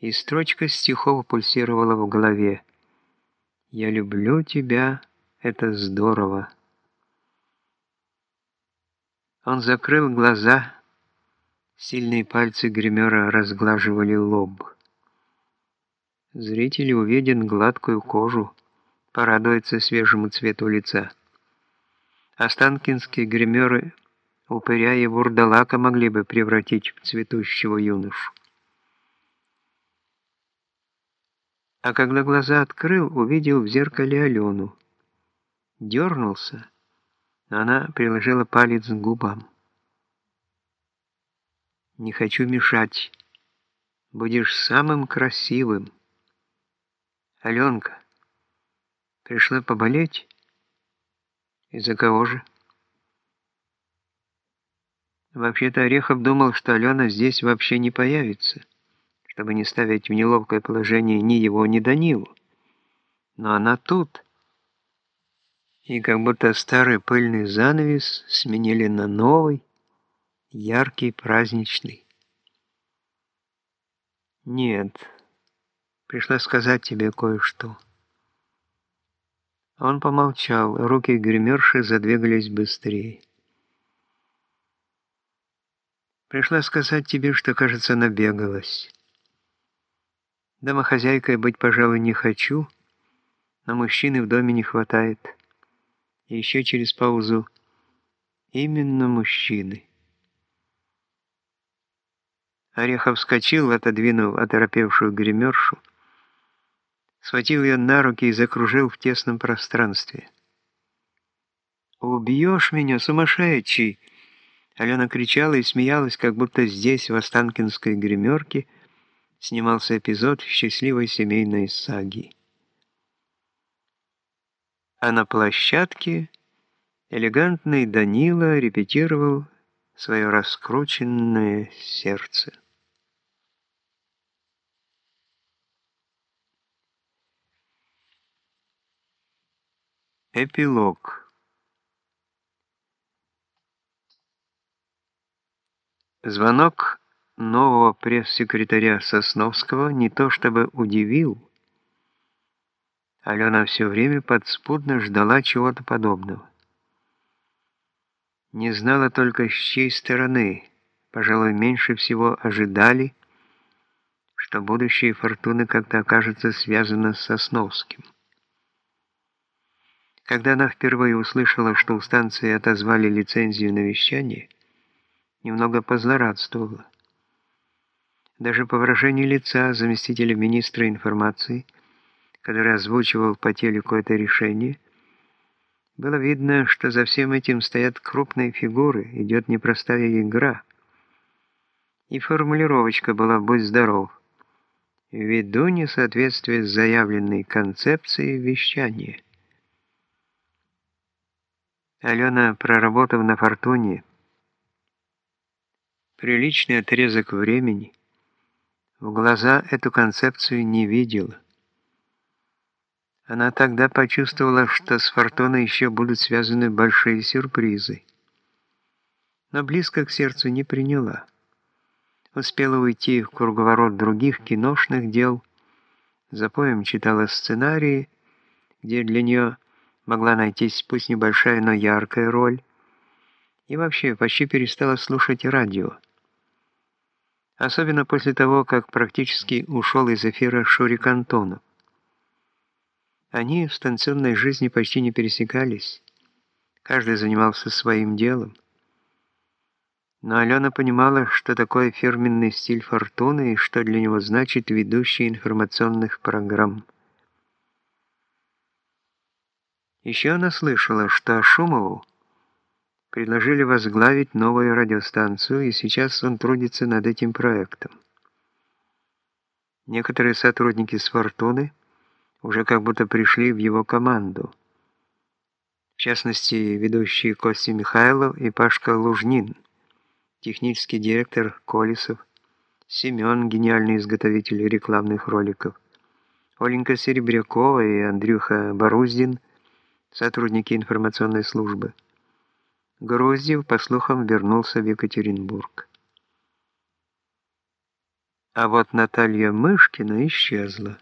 и строчка стихов пульсировала в голове. «Я люблю тебя, это здорово». Он закрыл глаза, сильные пальцы гримера разглаживали лоб. Зритель увидит гладкую кожу, порадуется свежему цвету лица. Останкинские гримеры упыря вурдалака могли бы превратить в цветущего юношу. А когда глаза открыл, увидел в зеркале Алену. Дернулся, она приложила палец к губам. «Не хочу мешать. Будешь самым красивым. Аленка, пришла поболеть? Из-за кого же?» Вообще-то Орехов думал, что Алена здесь вообще не появится чтобы не ставить в неловкое положение ни его, ни Данилу. Но она тут. И как будто старый пыльный занавес сменили на новый, яркий, праздничный. Нет, пришла сказать тебе кое-что. Он помолчал, руки гримерши задвигались быстрее. Пришла сказать тебе, что, кажется, набегалась. Домохозяйкой быть, пожалуй, не хочу, но мужчины в доме не хватает. И еще через паузу «Именно мужчины». Орехов вскочил, отодвинув оторопевшую гримершу, схватил ее на руки и закружил в тесном пространстве. «Убьешь меня, сумасшедший!» Алена кричала и смеялась, как будто здесь, в Останкинской гримерке, снимался эпизод счастливой семейной саги. А на площадке элегантный Данила репетировал свое раскрученное сердце. Эпилог Звонок нового пресс-секретаря Сосновского не то чтобы удивил, Алена все время подспудно ждала чего-то подобного. Не знала только, с чьей стороны, пожалуй, меньше всего ожидали, что будущее Фортуны как-то окажется связано с Сосновским. Когда она впервые услышала, что у станции отозвали лицензию на вещание, немного позлорадствовала. Даже по выражению лица заместителя министра информации, который озвучивал по телеку это решение, было видно, что за всем этим стоят крупные фигуры, идет непростая игра. И формулировочка была «Будь здоров», ввиду несоответствия с заявленной концепцией вещания. Алена, проработав на «Фортуне», приличный отрезок времени, в глаза эту концепцию не видела. Она тогда почувствовала, что с Фортуной еще будут связаны большие сюрпризы. Но близко к сердцу не приняла. Успела уйти в круговорот других киношных дел, за поем читала сценарии, где для нее могла найтись пусть небольшая, но яркая роль, и вообще почти перестала слушать радио. Особенно после того, как практически ушел из эфира Шурик Антонов. Они в станционной жизни почти не пересекались. Каждый занимался своим делом. Но Алена понимала, что такое фирменный стиль Фортуны и что для него значит ведущий информационных программ. Еще она слышала, что Шумову предложили возглавить новую радиостанцию, и сейчас он трудится над этим проектом. Некоторые сотрудники с уже как будто пришли в его команду. В частности, ведущие Костя Михайлов и Пашка Лужнин, технический директор Колесов, Семен, гениальный изготовитель рекламных роликов, Оленька Серебрякова и Андрюха Боруздин, сотрудники информационной службы. Груздев, по слухам, вернулся в Екатеринбург. А вот Наталья Мышкина исчезла.